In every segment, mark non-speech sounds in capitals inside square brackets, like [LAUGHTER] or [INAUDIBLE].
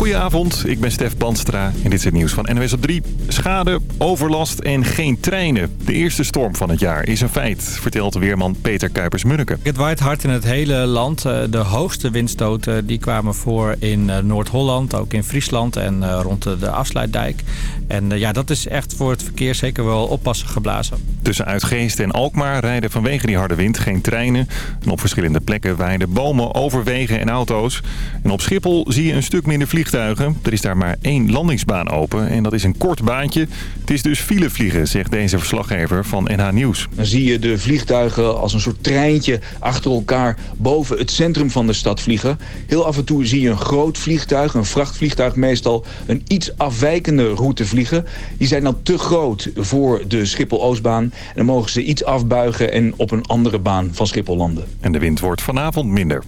Goedenavond, ik ben Stef Banstra en dit is het nieuws van NWS op 3. Schade, overlast en geen treinen. De eerste storm van het jaar is een feit, vertelt weerman Peter Kuipers-Munneke. Het waait hard in het hele land. Eh, de hoogste windstoten die kwamen voor in eh, Noord-Holland, ook in Friesland en eh, rond de Afsluitdijk. En ja, dat is echt voor het verkeer zeker wel oppassen geblazen. Tussen Uitgeest en Alkmaar rijden vanwege die harde wind geen treinen. En op verschillende plekken waaien bomen over wegen en auto's. En op Schiphol zie je een stuk minder vliegtuigen er is daar maar één landingsbaan open en dat is een kort baantje. Het is dus filevliegen, zegt deze verslaggever van NH Nieuws. Dan zie je de vliegtuigen als een soort treintje achter elkaar boven het centrum van de stad vliegen. Heel af en toe zie je een groot vliegtuig, een vrachtvliegtuig meestal, een iets afwijkende route vliegen. Die zijn dan te groot voor de Schiphol-Oostbaan. En dan mogen ze iets afbuigen en op een andere baan van Schiphol landen. En de wind wordt vanavond minder.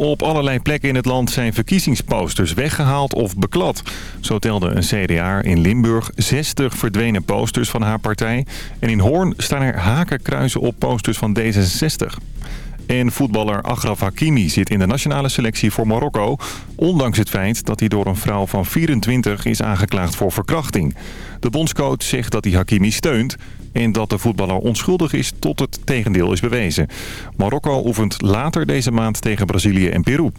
Op allerlei plekken in het land zijn verkiezingsposters weggehaald of beklad. Zo telde een CDA in Limburg 60 verdwenen posters van haar partij. En in Hoorn staan er hakenkruizen op posters van D66. En voetballer Agraf Hakimi zit in de nationale selectie voor Marokko... ondanks het feit dat hij door een vrouw van 24 is aangeklaagd voor verkrachting. De bondscoach zegt dat hij Hakimi steunt... en dat de voetballer onschuldig is tot het tegendeel is bewezen. Marokko oefent later deze maand tegen Brazilië en Peru.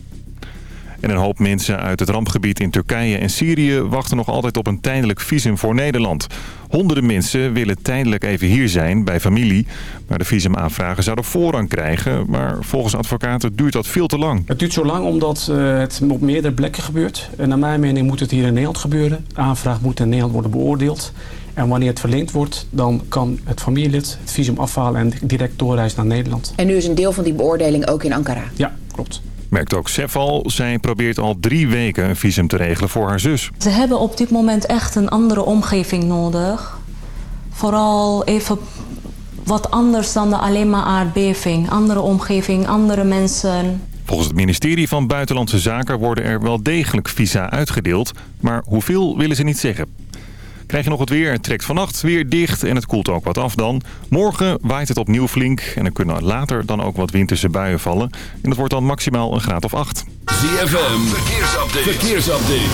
En een hoop mensen uit het rampgebied in Turkije en Syrië wachten nog altijd op een tijdelijk visum voor Nederland. Honderden mensen willen tijdelijk even hier zijn bij familie. Maar de visumaanvragen zouden voorrang krijgen. Maar volgens advocaten duurt dat veel te lang. Het duurt zo lang omdat uh, het op meerdere plekken gebeurt. En naar mijn mening moet het hier in Nederland gebeuren. De aanvraag moet in Nederland worden beoordeeld. En wanneer het verleend wordt, dan kan het familielid het visum afhalen en direct doorreizen naar Nederland. En nu is een deel van die beoordeling ook in Ankara? Ja, klopt. Merkt ook Sefal. Zij probeert al drie weken een visum te regelen voor haar zus. Ze hebben op dit moment echt een andere omgeving nodig. Vooral even wat anders dan de alleen maar aardbeving. Andere omgeving, andere mensen. Volgens het ministerie van Buitenlandse Zaken worden er wel degelijk visa uitgedeeld. Maar hoeveel willen ze niet zeggen. Krijg je nog het weer. Het trekt vannacht weer dicht en het koelt ook wat af dan. Morgen waait het opnieuw flink en er kunnen later dan ook wat winterse buien vallen. En dat wordt dan maximaal een graad of 8. ZFM, verkeersupdate. verkeersupdate.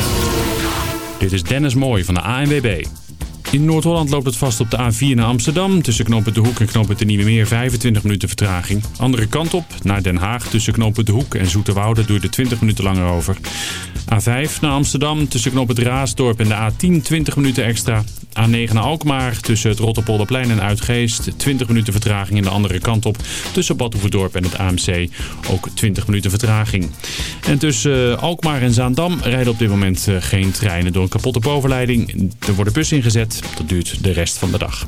Dit is Dennis Mooij van de ANWB. In Noord-Holland loopt het vast op de A4 naar Amsterdam. Tussen knooppunt De Hoek en knooppunt De Nieuwe Meer 25 minuten vertraging. Andere kant op, naar Den Haag. Tussen knooppunt De Hoek en Zoeterwoude duurt er 20 minuten langer over. A5 naar Amsterdam. Tussen knooppunt Raasdorp en de A10 20 minuten extra. A9 naar Alkmaar. Tussen het Rotterpolderplein en Uitgeest. 20 minuten vertraging in de andere kant op. Tussen Badhoevedorp en het AMC. Ook 20 minuten vertraging. En tussen eh, Alkmaar en Zaandam rijden op dit moment eh, geen treinen door een kapotte bovenleiding. Er worden bussen ingezet. Dat duurt de rest van de dag.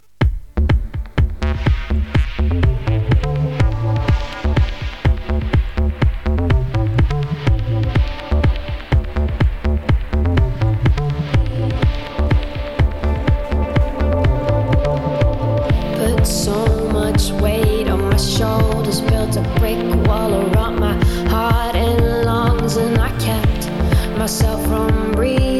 swallow up my heart and lungs, and I kept myself from breathing.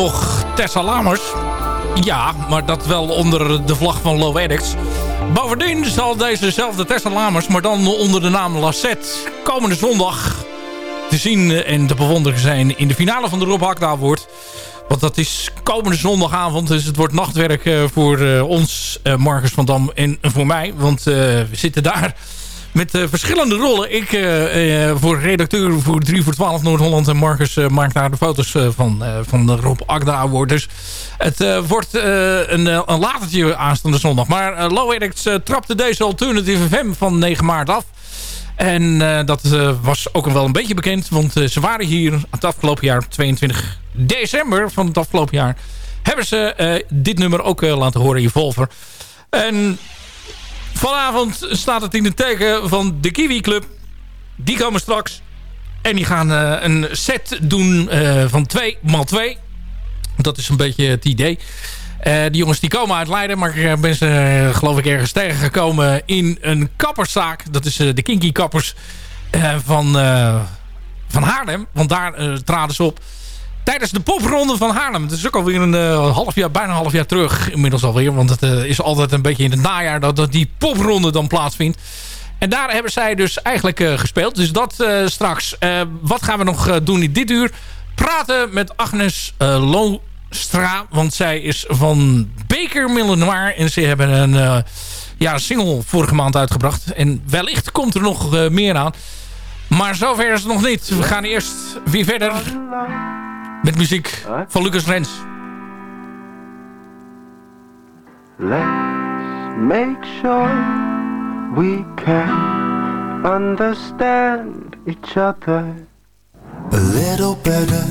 Toch Tessa Lamers. Ja, maar dat wel onder de vlag van Low Addicts. Bovendien zal dezezelfde Tessa Lamers, maar dan onder de naam Lassette... komende zondag te zien en te bewonderen zijn in de finale van de Rob Hakda wordt. Want dat is komende zondagavond. Dus het wordt nachtwerk eh, voor eh, ons, uh, Marcus van Dam en voor mij. Want we zitten daar met uh, verschillende rollen. Ik uh, uh, voor redacteur voor 3 voor 12 Noord-Holland. En Marcus maakt daar de foto's van, van de Rob Agda Award. Dus het wordt een, een latertje aanstaande zondag. Maar Low Addicts trapte deze Alternative FM van 9 maart af. En dat was ook wel een beetje bekend. Want ze waren hier het afgelopen jaar, 22 december van het afgelopen jaar... hebben ze dit nummer ook laten horen, Evolver. En Vanavond staat het in het teken van de Kiwi Club. Die komen straks. En die gaan uh, een set doen uh, van 2 x 2 Dat is een beetje het idee. Uh, die jongens die komen uit Leiden. Maar ik ben ze geloof ik ergens tegengekomen in een kapperszaak. Dat is de Kinky Kappers van, van Haarlem. Want daar traden ze op tijdens de popronde van Haarlem. Het is ook alweer een uh, half jaar, bijna een half jaar terug inmiddels alweer. Want het uh, is altijd een beetje in het najaar dat, dat die popronde dan plaatsvindt. En daar hebben zij dus eigenlijk uh, gespeeld. Dus dat straks. wat gaan we nog doen in dit uur? Praten met Agnes Loostra. Want zij is van Baker Millenoir. En ze hebben een ja, single vorige maand uitgebracht. En wellicht komt er nog meer aan. Maar zover is het nog niet. We gaan eerst weer verder met muziek van Lucas Rens. Let's make sure we can understand each other a little better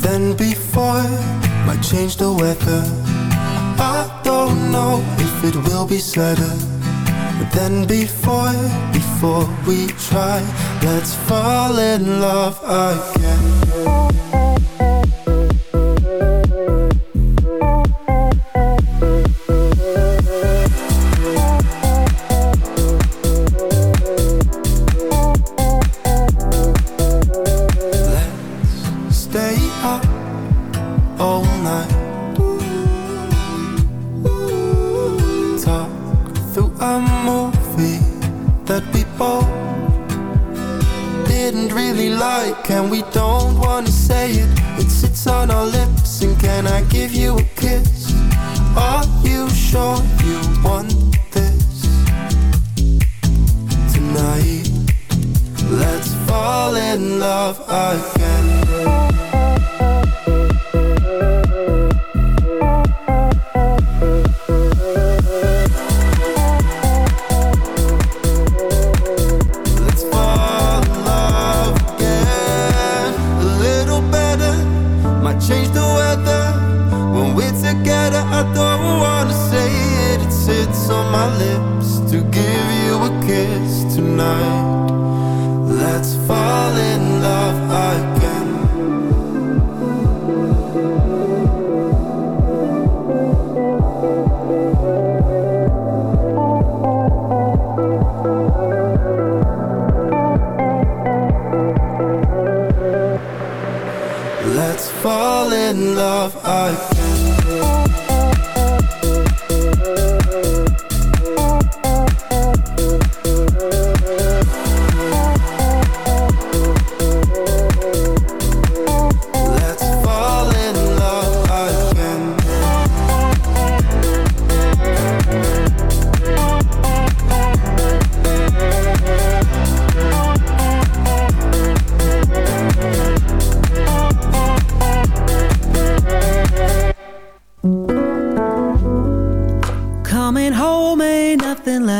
than before. Might change the weather. I don't know if it will be sadder than before. Before we try, let's fall in love again.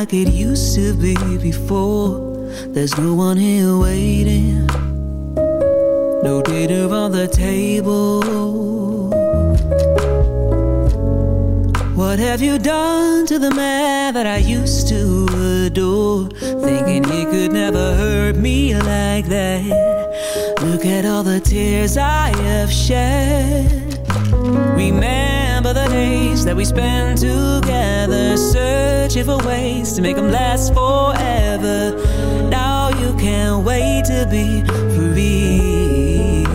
Like it used to be before. There's no one here waiting, no dinner on the table. What have you done to the man that I used to adore? Thinking he could never hurt me like that. Look at all the tears I have shed. Remember the days that we spent together Searching for ways to make them last forever. Now you can't wait to be free.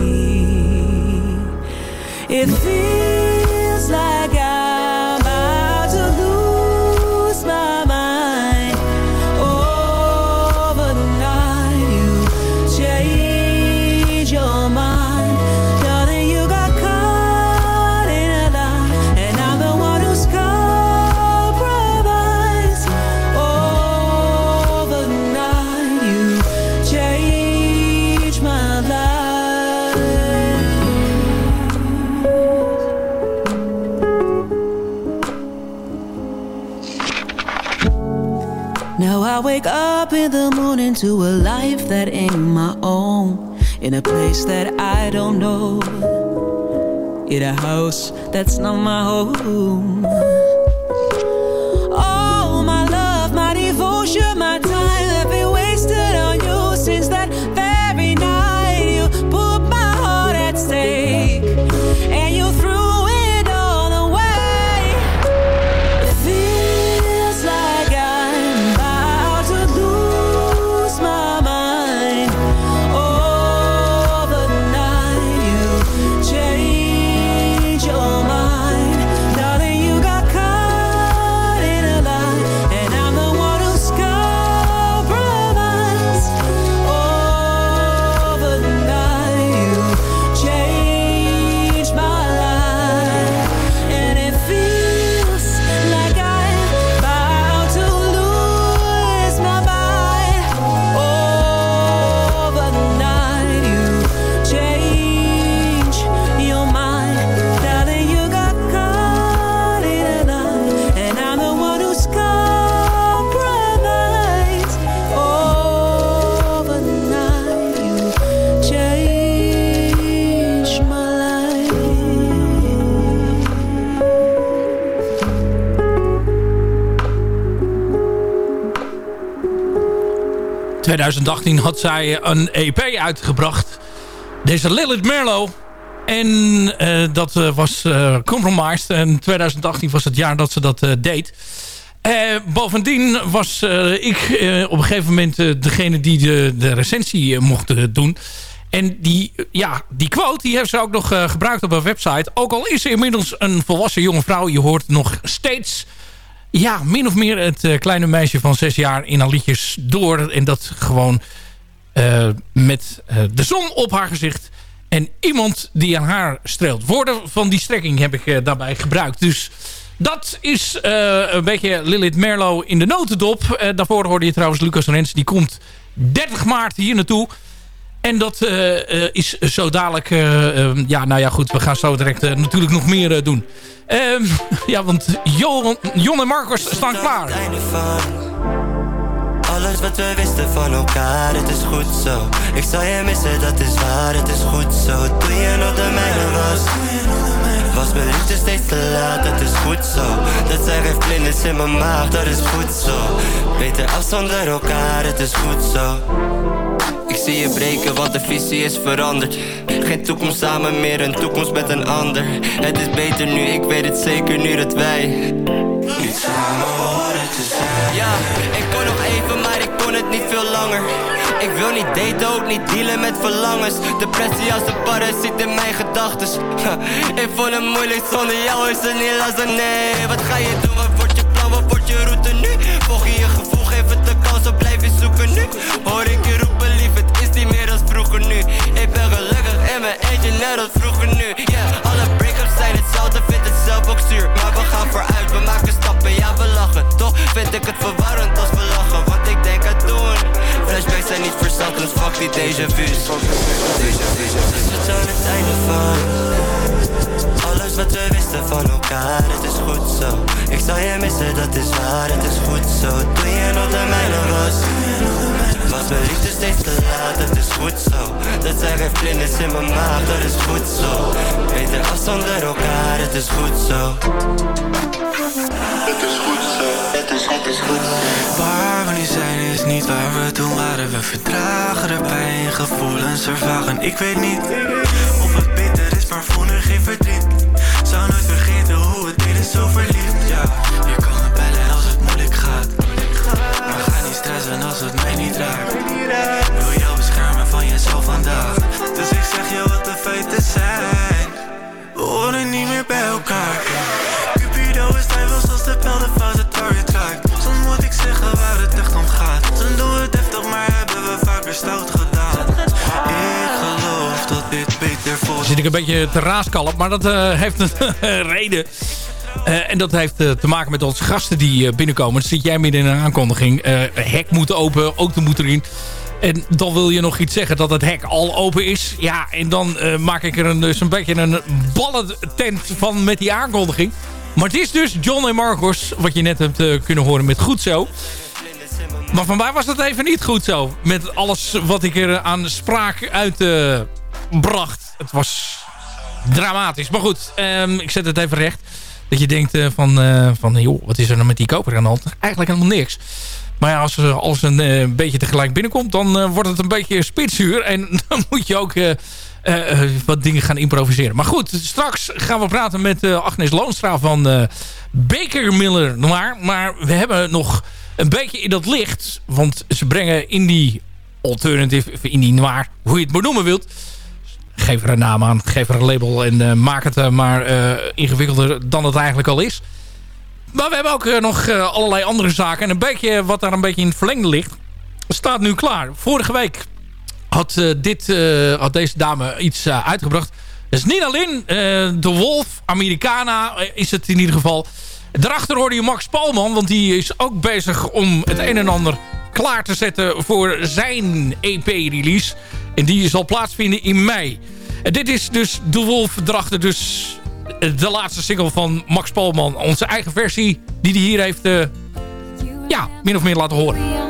It feels I wake up in the morning to a life that ain't my own. In a place that I don't know. In a house that's not my home 2018 had zij een EP uitgebracht. Deze Lilith Merlo. En eh, dat eh, was eh, Compromised. En 2018 was het jaar dat ze dat deed. Bovendien was ik op een gegeven moment degene die de, de recensie mocht doen. En die, ja, die quote die heeft ze ook nog gebruikt op haar website. Ook al is ze inmiddels een volwassen jonge vrouw. Je hoort nog steeds ja, min of meer het eh, kleine meisje van zes jaar in haar liedjes door. En dat gewoon eh, met eh, de zon op haar gezicht. En iemand die aan haar streelt. Woorden van die strekking heb ik daarbij gebruikt. Dus dat is een beetje Lilith Merlo in de notendop. Daarvoor hoorde je trouwens Lucas Rens. Die komt 30 maart hier naartoe. En dat eh, eh, is zo dadelijk... eh, eh, ja, nou ja, goed. We gaan zo direct natuurlijk nog meer doen. Ehm, [LAUGHS] ja, want Jon, en Marcus staan klaar. Alles wat we wisten van elkaar, het is goed zo Ik zal je missen, dat is waar, het is goed zo Toen je nog de mijne was Was mijn liefde steeds te laat, dat is goed zo Dat zijn geen vlinders in mijn maag, dat is goed zo Beter af zonder elkaar, het is goed zo zie je breken, want de visie is veranderd. Geen toekomst samen meer, een toekomst met een ander. Het is beter nu, ik weet het zeker nu dat wij Niet samen horen te zijn. Ja, ik kon nog even, maar ik kon het niet veel langer. Ik wil niet daten, ook niet dealen met verlangens. Depressie als de parasiet in mijn gedachtes Ik voel het moeilijk zonder jou is het niet lastig, nee Wat ga je doen, wat wordt je plan, wat wordt je route nu? Volg je je gevoel, geef het de kans, of blijf je zoeken nu? Hoor ik je mijn eentje, net als vroeger nu. Yeah, alle break-ups zijn hetzelfde, vind het zelf ook zuur. Maar we gaan vooruit, we maken stappen, ja we lachen. Toch vind ik het verwarrend als we lachen, want ik denk aan doen. Flashbacks zijn niet verzand, dus fuck die déjà vu's vu's, het is aan het einde van alles wat we wisten van elkaar, het is goed zo. Ik zal je missen, dat is waar, het is goed zo. Toen je nog de mijne was Was mijn liefde steeds te laat, het is goed zo. Dat zij geen vlinders in mijn maag, dat is goed zo. Beter afzonder elkaar, het is goed zo. Het is goed zo, het is, het is goed zo. Waar we nu zijn is niet waar we toen waren. We verdragen de pijn, gevoelens vervagen. Ik weet niet of het bitter is, maar voelen geen verdriet. Zou nooit vergeten hoe het deed is zo verliefd Ja, beetje te raaskallen. Maar dat uh, heeft een [LAUGHS] reden. Uh, en dat heeft uh, te maken met onze gasten die binnenkomen. Dan zit jij midden in een aankondiging. hek moet open, ook de moet erin. En dan wil je nog iets zeggen dat het hek al open is. Ja, en dan maak ik er een, dus een beetje een ballentent van met die aankondiging. Maar het is dus John en Marcos, wat je net hebt kunnen horen met Goed Zo. Maar van mij was dat even niet goed zo. Met alles wat ik er aan spraak uitbracht. het was dramatisch. Maar goed, um, ik zet het even recht. Dat je denkt uh, van, uh, van joh, wat is er nou met die koper aan de hand? Eigenlijk helemaal niks. Maar ja, als er als een beetje tegelijk binnenkomt, dan wordt het een beetje spitsuur. En [LAUGHS] dan moet je ook wat dingen gaan improviseren. Maar goed, straks gaan we praten met Agnes Loonstra van Baker Miller Noir. Maar we hebben nog een beetje in dat licht. Want ze brengen in die alternative, in die noir, hoe je het maar noemen wilt geef er een naam aan, geef er een label en uh, maak het uh, maar uh, ingewikkelder dan het eigenlijk al is. Maar we hebben ook nog allerlei andere zaken. En een beetje wat daar een beetje in het verlengde ligt, staat nu klaar. Vorige week had, dit, had deze dame iets uitgebracht. Dat is niet alleen de Wolf, Americana is het in ieder geval. Daarachter hoorde je Max Palman, want die is ook bezig om het een en ander klaar te zetten voor zijn EP-release. En die zal plaatsvinden in mei. En dit is dus De Wolf erachter dus de laatste single van Max Palman. Onze eigen versie die hij hier heeft uh, ja, min of meer laten horen.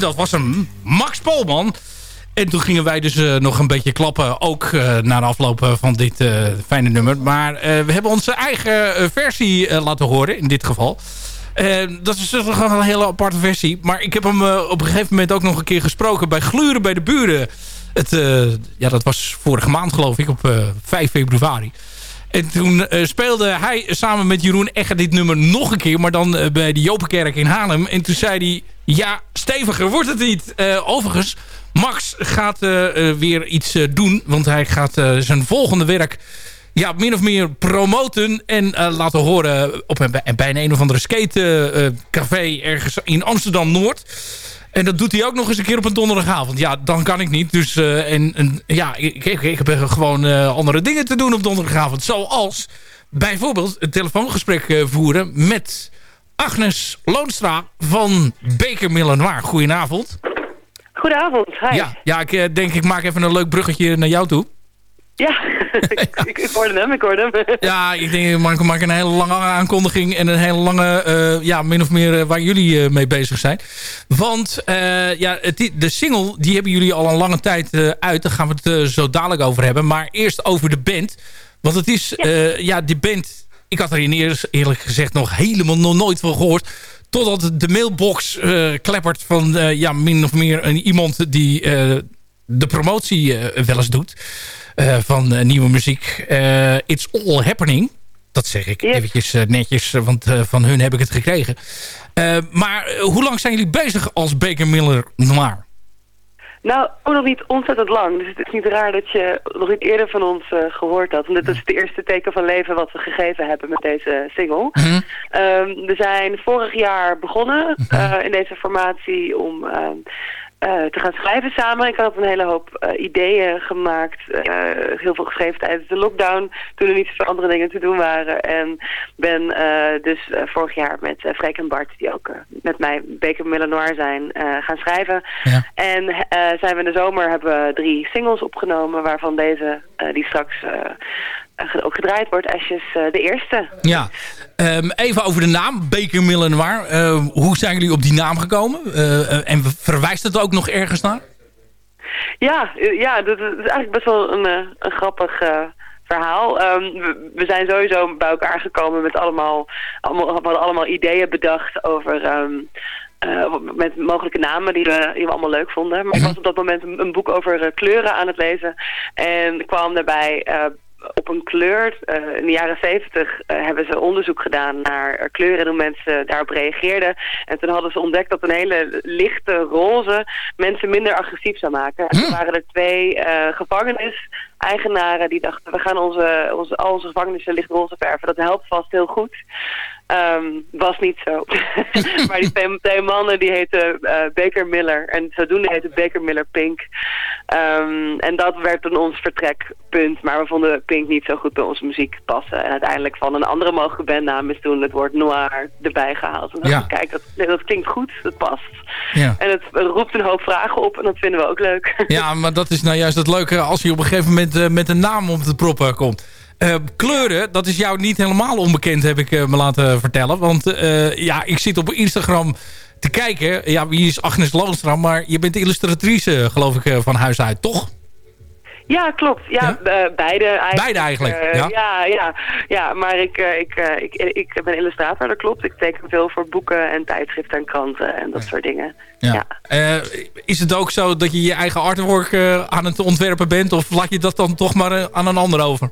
Dat was hem, Max Polman. En toen gingen wij dus eh, nog een beetje klappen. Ook eh, na de afloop eh, van dit fijne nummer. Maar we hebben onze eigen versie laten horen. In dit geval. Dat is toch een hele aparte versie. Maar ik heb hem op een gegeven moment ook nog een keer gesproken. Bij Gluren bij de Buren. Het, ja, dat was vorige maand geloof ik. Op eh 5 februari. En toen speelde hij samen met Jeroen Egger dit nummer nog een keer. Maar dan bij de Jopenkerk in Haarlem. En toen zei hij... Ja, steviger wordt het niet. Eh, overigens, Max gaat eh, eh, weer iets doen. Want hij gaat zijn volgende werk... Ja, min of meer promoten en laten horen op een, bij een, een of andere skatecafé ergens in Amsterdam-Noord. En dat doet hij ook nog eens een keer op een donderdagavond. Ja, dan kan ik niet. Dus en, ja, ik, ik, ik heb gewoon andere dingen te doen op donderdagavond. Zoals bijvoorbeeld een telefoongesprek voeren met Agnes Loonstra van Baker Millenoir. Goedenavond. Goedenavond, hi. Ja, ja ik eh, denk ik maak even een leuk bruggetje naar jou toe. Ja, [LAUGHS] ik, ik, ik hoorde hem, ik hoorde hem. [LAUGHS] Ja, ik denk, ik maak een hele lange aankondiging en een hele lange, eh, ja, min of meer eh, waar jullie mee bezig zijn. Want ja, het, de single, die hebben jullie al een lange tijd uit. Daar gaan we het zo dadelijk over hebben. Maar eerst over de band. Want het is, ja, ja die band, ik had er in eerst eerlijk gezegd nog helemaal nog nooit van gehoord. Totdat de mailbox uh, kleppert van uh, ja, min of meer een, iemand die uh, de promotie wel eens doet van nieuwe muziek. It's All Happening. Dat zeg ik yes. eventjes netjes, want van hun heb ik het gekregen. maar hoe lang zijn jullie bezig als Baker Miller Noir? Nou, ook nog niet ontzettend lang. Dus het is niet raar dat je nog niet eerder van ons uh, gehoord had. Want dit is het eerste teken van leven wat we gegeven hebben met deze single. Mm -hmm. um, we zijn vorig jaar begonnen uh, in deze formatie om... Uh, uh, te gaan schrijven samen. Ik had een hele hoop uh, ideeën gemaakt. Uh, heel veel geschreven tijdens de lockdown. Toen er niet zoveel andere dingen te doen waren. En ben dus vorig jaar met Freek en Bart, die ook met mij Beker Millenoir zijn, gaan schrijven. Ja. En zijn we in de zomer hebben we drie singles opgenomen. Waarvan deze, die straks ook gedraaid wordt, Ashes de eerste. Ja, um, even over de naam, Baker Millenoir. Uh, hoe zijn jullie op die naam gekomen? Uh, en verwijst het ook nog ergens naar? Ja, ja dat, is eigenlijk best wel een, een grappig verhaal. Um, we, we, zijn sowieso bij elkaar gekomen met allemaal, allemaal, we hadden allemaal ideeën bedacht over... Um, uh, met mogelijke namen die we, die we allemaal leuk vonden. Maar ik was op dat moment een, een boek over uh, kleuren aan het lezen. En kwam daarbij uh, op een kleur. Uh, in de jaren zeventig uh, hebben ze onderzoek gedaan naar kleuren en hoe mensen daarop reageerden. En toen hadden ze ontdekt dat een hele lichte roze mensen minder agressief zou maken. En toen waren er twee uh, gevangenis-eigenaren die dachten... we gaan onze, onze, al onze gevangenissen lichtroze verven. Dat helpt vast heel goed. Um, was niet zo. [LAUGHS] maar die twee, twee, mannen die heten uh, Baker Miller. En zodoende heette Baker Miller Pink. Um, en dat werd dan ons vertrekpunt. Maar we vonden Pink niet zo goed bij onze muziek passen. En uiteindelijk van een andere mogelijke bandnaam is toen het woord noir erbij gehaald. En ja. kijk, dat, dat klinkt goed, dat past. Ja. En het, het, roept een hoop vragen op en dat vinden we ook leuk. ja, maar dat is nou juist het leuke als je op een gegeven moment uh, met een naam op de proppen komt. Uh, kleuren, dat is jou niet helemaal onbekend, heb ik uh, me laten vertellen. Want uh, ja, ik zit op Instagram te kijken. Ja, wie is Agnes Loonstra? Maar je bent illustratrice, geloof ik, van huis uit, toch? Ja, klopt. Ja, ja? beide eigenlijk. Beide eigenlijk, ja? ja? Ja, ja, maar ik, ik, ik, ik ben illustrator, dat klopt. Ik teken veel voor boeken en tijdschriften en kranten en dat soort dingen. Ja. is het ook zo dat je je eigen artwork aan het ontwerpen bent? Of laat je dat dan toch maar aan een ander over?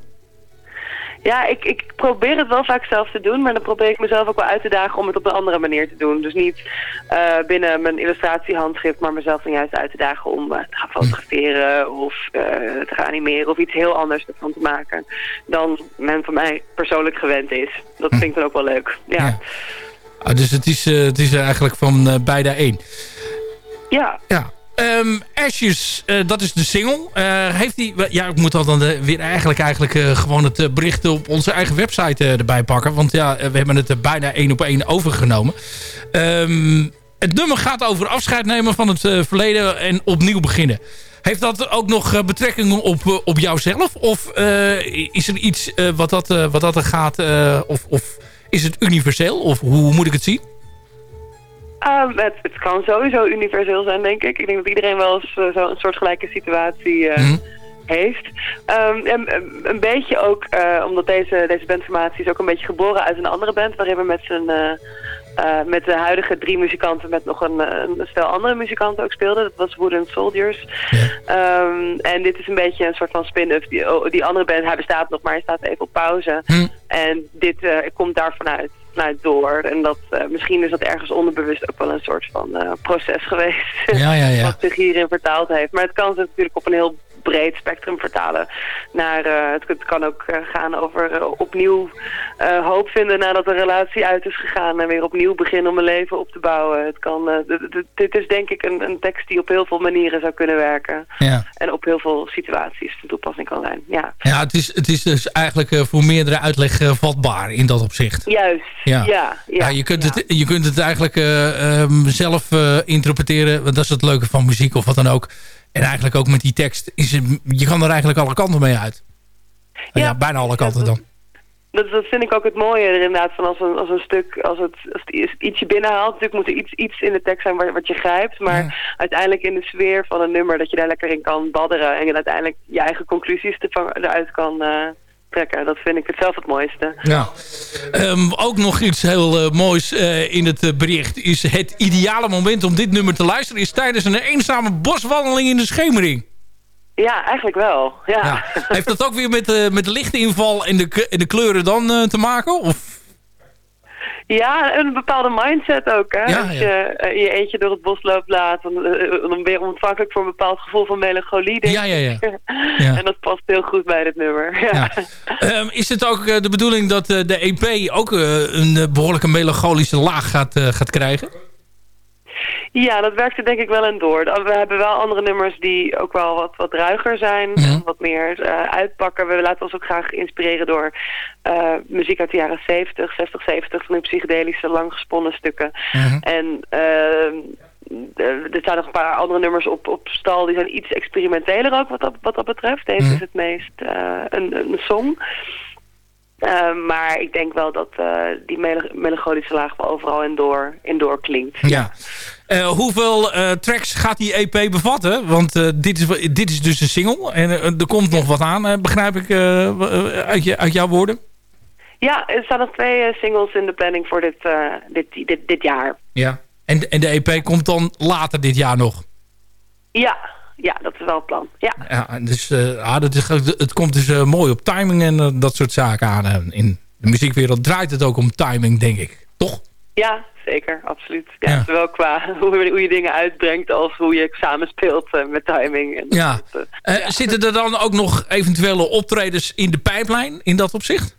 Ja, ik, ik probeer het wel vaak zelf te doen, maar dan probeer ik mezelf ook wel uit te dagen om het op een andere manier te doen. Dus niet uh, binnen mijn illustratiehandschrift, maar mezelf dan juist uit te dagen om uh, te gaan fotograferen of uh, te gaan animeren of iets heel anders ervan te maken dan men van mij persoonlijk gewend is. Dat vind ik dan ook wel leuk, ja. ja. Ah, dus het is, het is eigenlijk van beide één. Ja. Ja. Um, Ashes, uh, dat is de single. Uh, heeft die, ja, ik moet dan de, weer eigenlijk, eigenlijk gewoon het bericht op onze eigen website erbij pakken. Want ja, we hebben het bijna één op één overgenomen. Um, het nummer gaat over afscheid nemen van het verleden en opnieuw beginnen. Heeft dat ook nog betrekking op, op jouzelf? Of is er iets wat, dat, wat dat er gaat? of, of is het universeel? Of hoe moet ik het zien? Um, het, het, kan sowieso universeel zijn, denk ik. Ik denk dat iedereen wel eens uh, zo'n soortgelijke situatie uh, mm. heeft. Um, en, een beetje ook, omdat deze, deze bandformatie is ook een beetje geboren uit een andere band... waarin we met z'n... met de huidige drie muzikanten met nog een, een, stel andere muzikanten ook speelden. Dat was Wooden Soldiers. Ja. Um, en dit is een beetje een soort van spin-off. Die, oh, die, andere band, hij bestaat nog, maar hij staat even op pauze. Hm. En dit komt daar vanuit vanuit door. En dat, uh, misschien is dat ergens onderbewust ook wel een soort van proces geweest. Ja, ja, ja. [LAUGHS] wat zich hierin vertaald heeft. Maar het kan zich natuurlijk op een heel breed spectrum vertalen. Naar, uh, het, het, kan ook gaan over opnieuw hoop vinden nadat een relatie uit is gegaan. En weer opnieuw beginnen om een leven op te bouwen. Het kan, dit is denk ik een, een, tekst die op heel veel manieren zou kunnen werken. Ja. En op heel veel situaties de toepassing kan zijn. Ja, ja het, is, het is dus eigenlijk voor meerdere uitleg vatbaar in dat opzicht. Juist. Ja, ja, ja, je, kunt Het, je kunt het eigenlijk um, zelf interpreteren. Dat is het leuke van muziek of wat dan ook. En eigenlijk ook met die tekst. Is je kan er eigenlijk alle kanten mee uit. Ja, ja bijna alle kanten dan. Dat, dat vind ik ook het mooie er inderdaad. Van als, een, als een stuk, als het, als het ietsje binnenhaalt. Natuurlijk moet er iets, iets in de tekst zijn wat, wat je grijpt. Maar uiteindelijk in de sfeer van een nummer. Dat je daar lekker in kan badderen. En uiteindelijk je eigen conclusies eruit kan... Uh, trekken. Dat vind ik het zelf het mooiste. Ja. Ehm, ook nog iets heel eh, moois eh, in het eh, bericht is het ideale moment om dit nummer te luisteren is tijdens een eenzame boswandeling in de schemering. Ja, eigenlijk wel. Ja. Ja. Heeft dat ook weer met, met de lichtinval en de, de kleuren dan te maken? Of? Ja, een bepaalde mindset ook. Hè? Ja, Als je eh, je eentje door het bos loopt laat, dan, eh, dan ben je ontvankelijk voor een bepaald gevoel van melancholie. Denk Ja, ja, ja. ik. [LAUGHS] Ja. en dat past heel goed bij dit nummer. [LAUGHS] Ja. Ehm, is het ook eh, de bedoeling dat eh, de EP ook eh, een eh, behoorlijke melancholische laag gaat, eh, gaat krijgen? Ja, dat werkt er denk ik wel in door. We hebben wel andere nummers die ook wel wat, wat ruiger zijn. en Wat meer eh, uitpakken. We laten ons ook graag inspireren door eh, muziek uit de jaren 70, 60, 70. Van die psychedelische, langgesponnen stukken. En ehm, eh, er staan nog een paar andere nummers op, op stal. Die zijn iets experimenteler ook wat dat, wat dat betreft. Deze is het meest eh, een, een song. Eh, maar ik denk wel dat eh, die mel- melancholische laag wel overal in door, in door klinkt. Ja. Eh, hoeveel eh, tracks gaat die EP bevatten? Want dit, is, dit is dus een single. En er komt nog wat aan, begrijp ik uit, je, uit jouw woorden. Ja, er staan nog twee singles in de planning voor dit, dit, dit, dit jaar. Ja. En, en de EP komt dan later dit jaar nog. Ja, ja, dat is wel het plan. Ja, Ja, dus eh, ah, dat is, het komt dus eh, mooi op timing en eh, dat soort zaken aan. In de muziekwereld draait het ook om timing, denk ik. Toch? ja zeker, absoluut. Ja, Zowel qua [LAUGHS] hoe, je- hoe je dingen uitbrengt als hoe je samenspeelt eh, met timing. En Ja. soort, Zitten er dan ook nog eventuele optredens in de pijplijn in dat opzicht?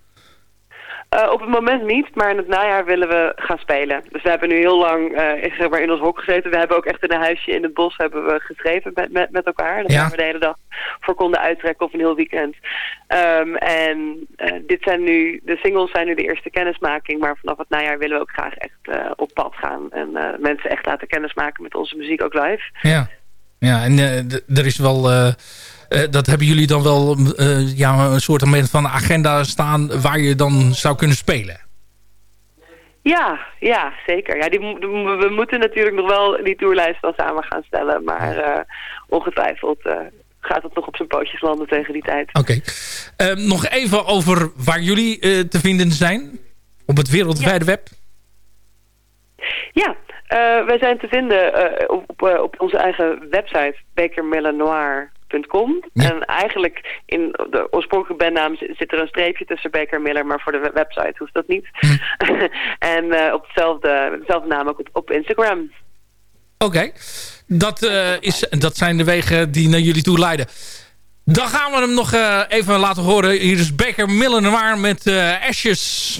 Eh, op het moment niet, maar in het najaar willen we gaan spelen. Dus we hebben nu heel lang zeg maar in ons hok gezeten. We hebben ook echt in een huisje in het bos hebben we geschreven met, met, met elkaar. Dat Ja. we de hele dag voor konden uittrekken of een heel weekend. Ehm, en eh, dit zijn nu, de singles zijn nu de eerste kennismaking. Maar vanaf het najaar willen we ook graag echt op pad gaan. En mensen echt laten kennismaken met onze muziek ook live. Ja, ja en er is wel... eh, dat hebben jullie dan wel eh, ja, een soort van agenda staan waar je dan zou kunnen spelen. Ja, ja, zeker. Ja, die, we moeten natuurlijk nog wel die tourlijst wel samen gaan stellen. Maar eh, ongetwijfeld gaat het nog op zijn pootjes landen tegen die tijd. Oké. Nog even over waar jullie te vinden zijn. Op het wereldwijde web. Ja, wij zijn te vinden op, op, op onze eigen website bakermillernoir.com. En eigenlijk in de oorspronkelijke bandnaam zi- zit er een streepje tussen Baker Miller, maar voor de we- website hoeft dat niet. [LAUGHS] en eh, op hetzelfde, dezelfde naam ook op, op Instagram. Oké. Dat, eh, is, dat zijn de wegen die naar jullie toe leiden. Dan gaan we hem nog eh, even laten horen. Hier is Becker Millenoir met Ashes.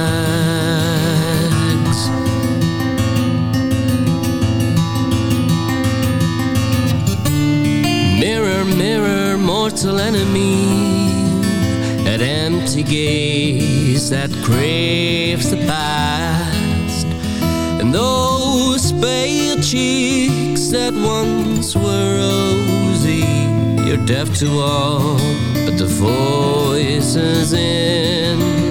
Mortal enemy. That empty gaze that craves the past. And those pale cheeks that once were rosy You're deaf to all but the voices in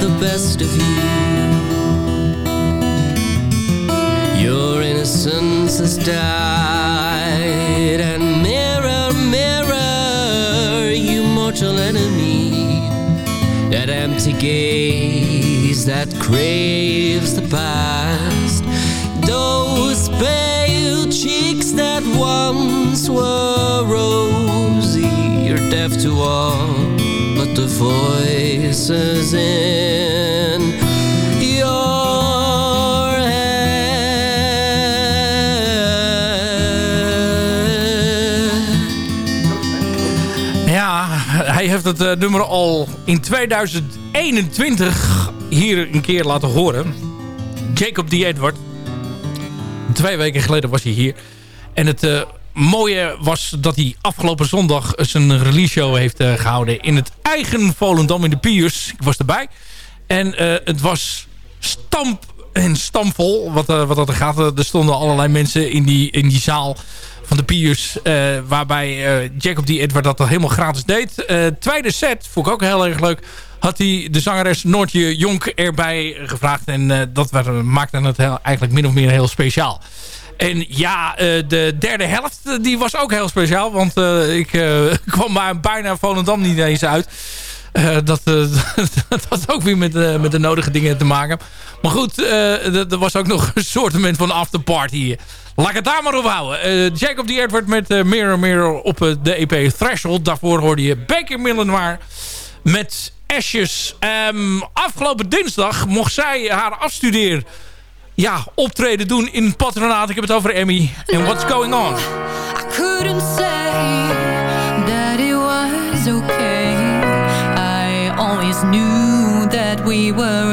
the best of you. Your innocence has died. And mirror, mirror, you mortal enemy that empty gaze that craves the past those pale cheeks that once were rosy you're deaf to all the in your head. Ja, hij heeft het eh, nummer al in 2021 hier een keer laten horen. Jacob D. Edward. Twee weken geleden was hij hier. En het eh, mooie was dat hij afgelopen zondag zijn release show heeft eh, gehouden... in het eigen Volendam in de Piers. Ik was erbij. En eh, het was stamp en stamvol wat, eh, wat dat er gaat. Er stonden allerlei mensen in die, in die zaal van de Piers... waarbij Jacob D. Edward dat helemaal gratis deed. Tweede set, vond ik ook heel erg leuk... had hij de zangeres Noortje Jonk erbij gevraagd. En dat maakte het eigenlijk min of meer heel speciaal. En ja, eh, de derde helft die was ook heel speciaal. Want eh, ik eh, [LAUGHS] kwam maar bijna Volendam niet eens uit. Dat, [LAUGHS] dat had ook weer met, met de nodige dingen te maken. Maar goed, er was ook nog een soort van afterparty. Laat ik het daar maar op houden. Jacob D. Edward met Mirror Mirror op de EP Threshold. Daarvoor hoorde je Baker Millenoir met Ashes. Ehm, afgelopen dinsdag mocht zij haar afstudeer ja, optreden doen in het patronaat. Ik heb het over Emmy. En What's Going On? I couldn't say that it was okay. I always knew that we weren't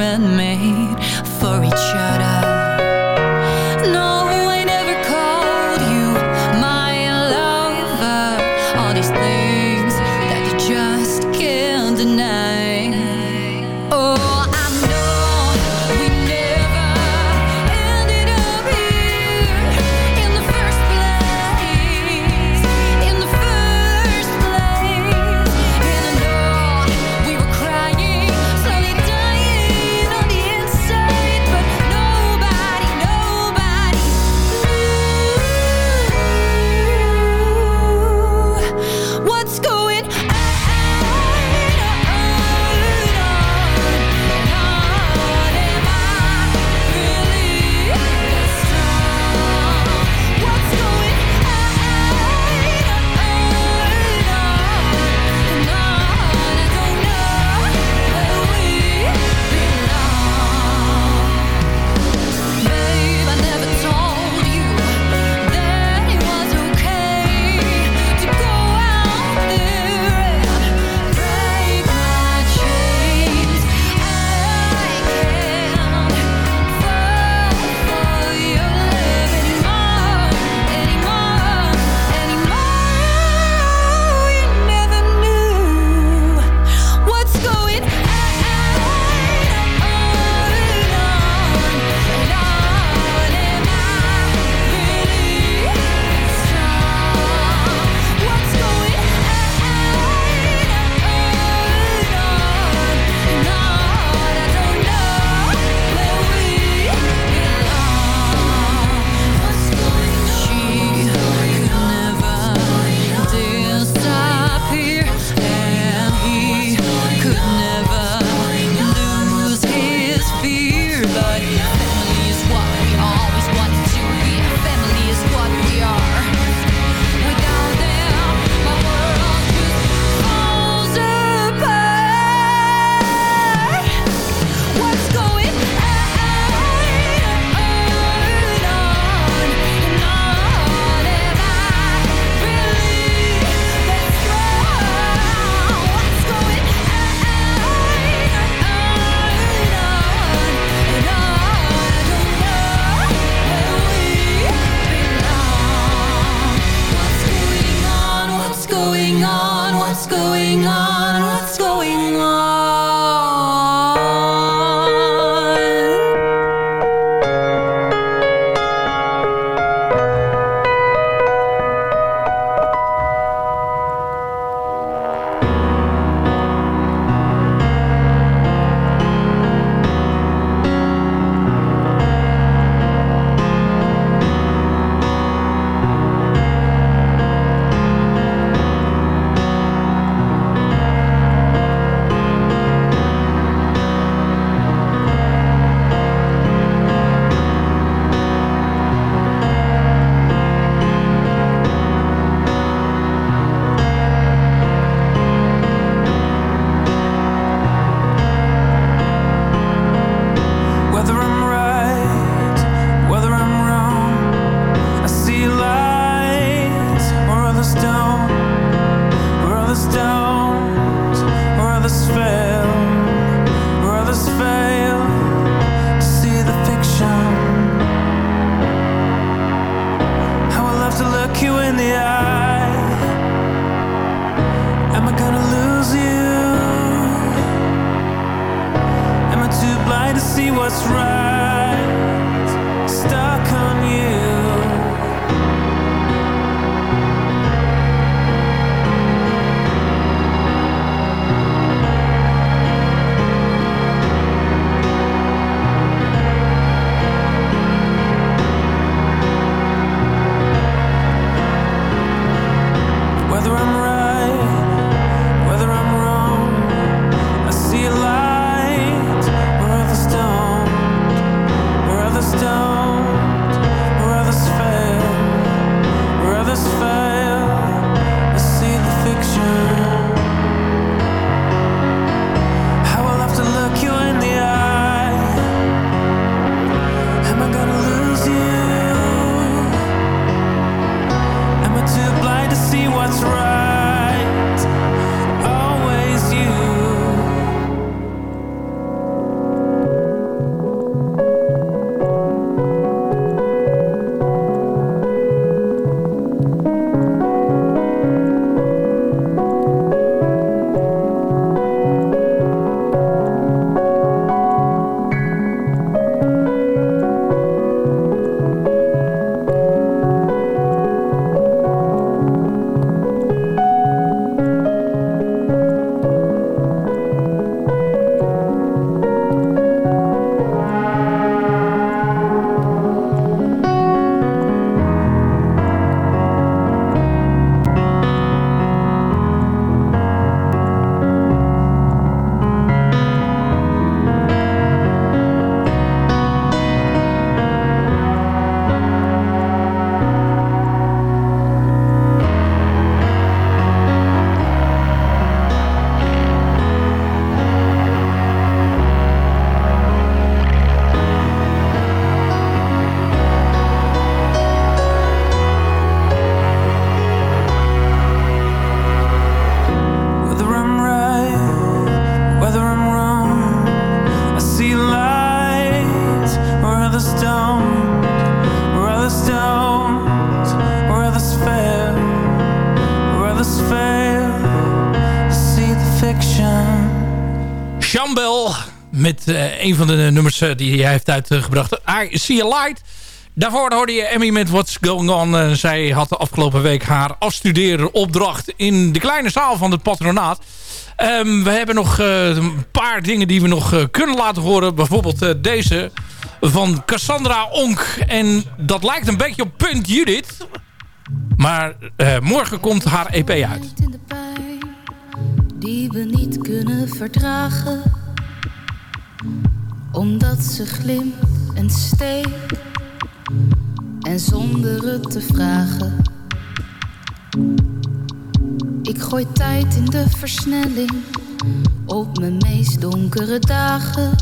met eh, een van de nummers eh, die hij heeft uitgebracht. I See a Light. Daarvoor hoorde je Emmy met What's Going On. Eh, zij had de afgelopen week haar afstudeeropdracht in de kleine zaal van het patronaat. Ehm, we hebben nog een paar dingen die we nog kunnen laten horen. Bijvoorbeeld deze van Cassandra Onk. En dat lijkt een beetje op Punt Judith. Maar morgen komt haar EP uit. die we niet kunnen verdragen. Omdat ze glimt en steekt. En zonder het te vragen. Ik gooi tijd in de versnelling. Op mijn meest donkere dagen.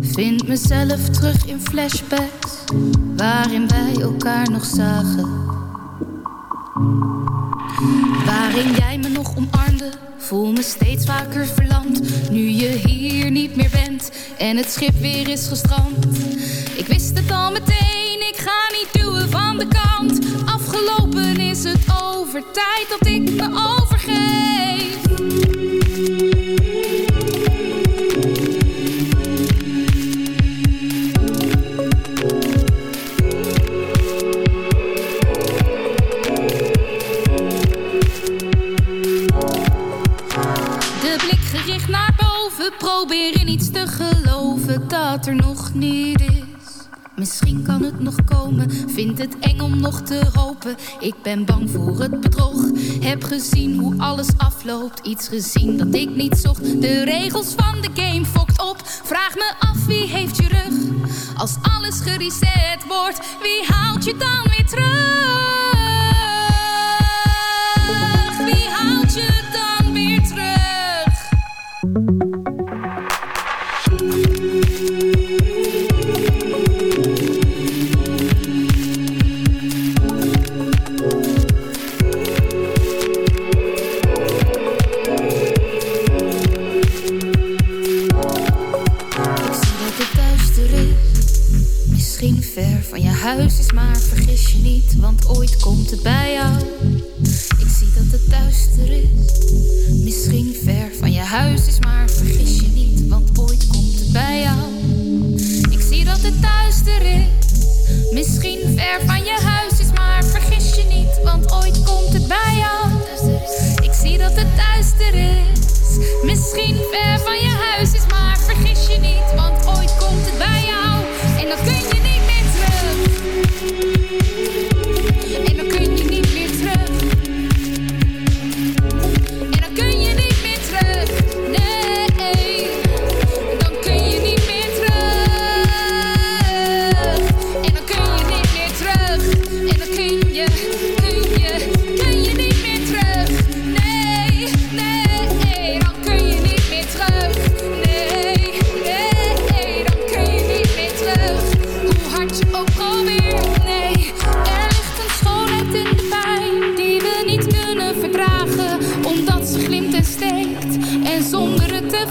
Vind mezelf terug in flashbacks. Waarin wij elkaar nog zagen. Waarin jij me nog omarmde, voel me steeds vaker verlamd. Nu je hier niet meer bent en het schip weer is gestrand. Ik wist het al meteen, ik ga niet duwen van de kant. Afgelopen is het over, tijd dat ik me overgeef. Naar boven, probeer in iets te geloven dat er nog niet is. Misschien kan het nog komen, vind het eng om nog te hopen. Ik ben bang voor het bedrog, heb gezien hoe alles afloopt. Iets gezien dat ik niet zocht, de regels van de game fokt op. Vraag me af wie heeft je rug, als alles gereset wordt. Wie haalt je dan weer terug? Komt het bij jou. Ik zie dat het duister is. Huis is, maar vergis je niet, want ooit komt het bij jou. Ik zie dat het duister is, misschien ver van je huis is, maar vergis je niet, want ooit komt het bij jou. Ik zie dat het duister is, misschien ver van je huis is, maar vergis je niet, want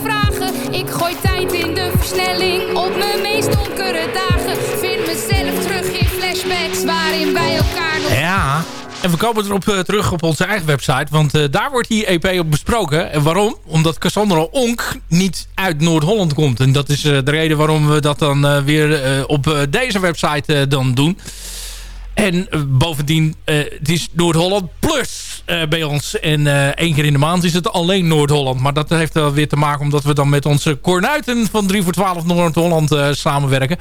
vragen, ik gooi tijd in de versnelling op mijn meest donkere dagen. Vind mezelf terug in flashbacks waarin wij elkaar nog. Ja, en we komen erop eh, terug op onze eigen website. Want eh, daar wordt die EP op besproken. En waarom? Omdat Cassandra Onk niet uit Noord-Holland komt. En dat is eh, de reden waarom we dat dan weer op deze website dan doen. En eh, bovendien, eh, het is Noord-Holland plus eh, bij ons. En één keer in de maand is het alleen Noord-Holland. Maar dat heeft wel weer te maken omdat we dan met onze kornuiten van 3 voor 12 Noord-Holland samenwerken.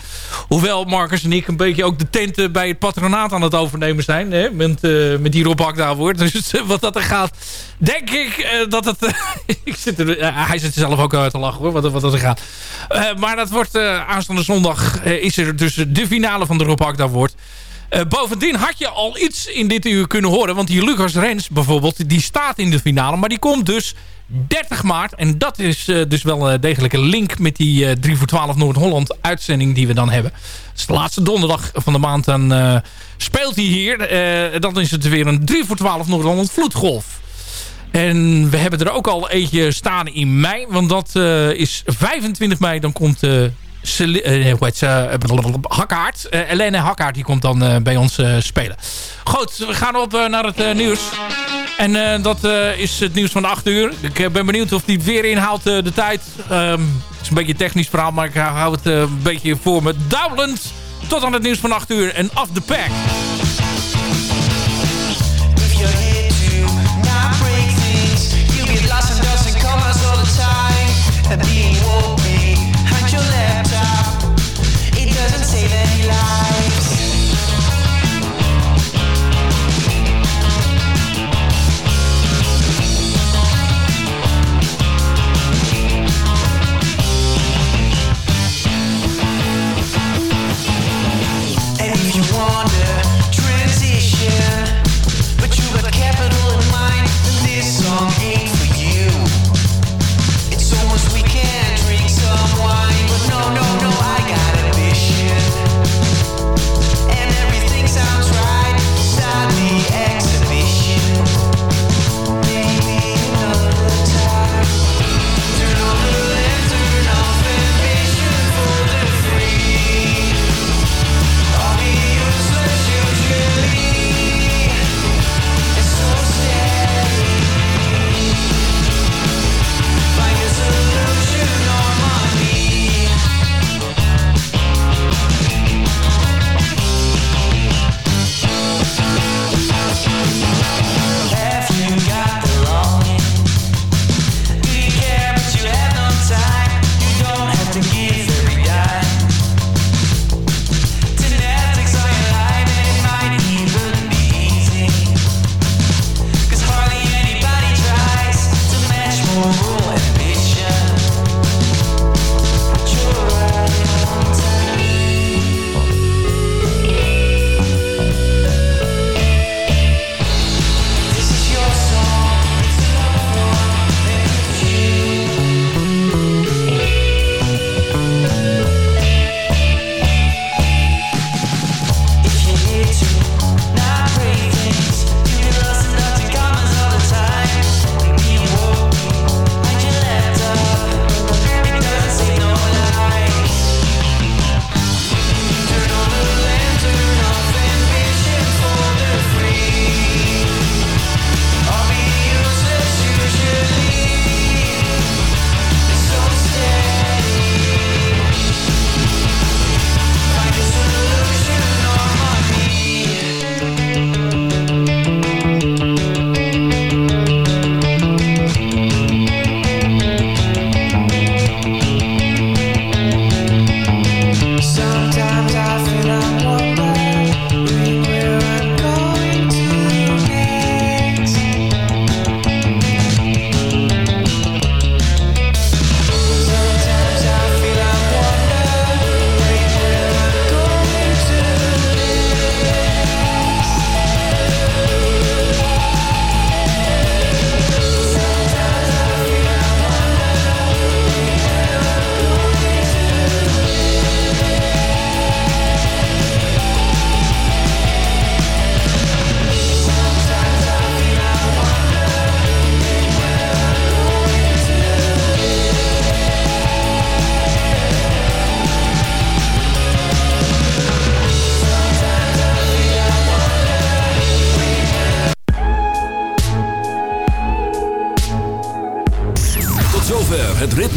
Hoewel Marcus en ik een beetje ook de tenten bij het patronaat aan het overnemen zijn. Hè, met, met die Rob wordt. [LAUGHS] Dus wat dat er gaat, denk ik dat het... [LAUGHS] ik zit hij zit er zelf ook uit te lachen hoor, wat, wat dat er gaat. Maar dat wordt aanstaande zondag is er dus de finale van de Rob Hakda wordt. Eh, bovendien had je al iets in dit uur kunnen horen. Want die Lucas Rens bijvoorbeeld, die staat in de finale. Maar die komt dus 30 maart. En dat is eh, dus wel een degelijke link met die eh 3 voor 12 Noord-Holland uitzending die we dan hebben. Dus de laatste donderdag van de maand dan eh, speelt hij hier. Eh, dan is het weer een 3 voor 12 Noord-Holland vloedgolf. En we hebben er ook al eentje staan in mei. Want dat eh, is 25 mei. Dan komt... eh eh, heet ze? Eh, blablabla, Hakkaard. Hakkaard die komt dan bij ons spelen. Goed, we gaan op naar het nieuws. En dat is het nieuws van 8 uur. Ik ben benieuwd of die weer eh, de tijd. Ehm, het is een beetje een technisch verhaal, maar ik hou het een beetje voor me. Dublend tot aan het nieuws van 8 uur en off the pack.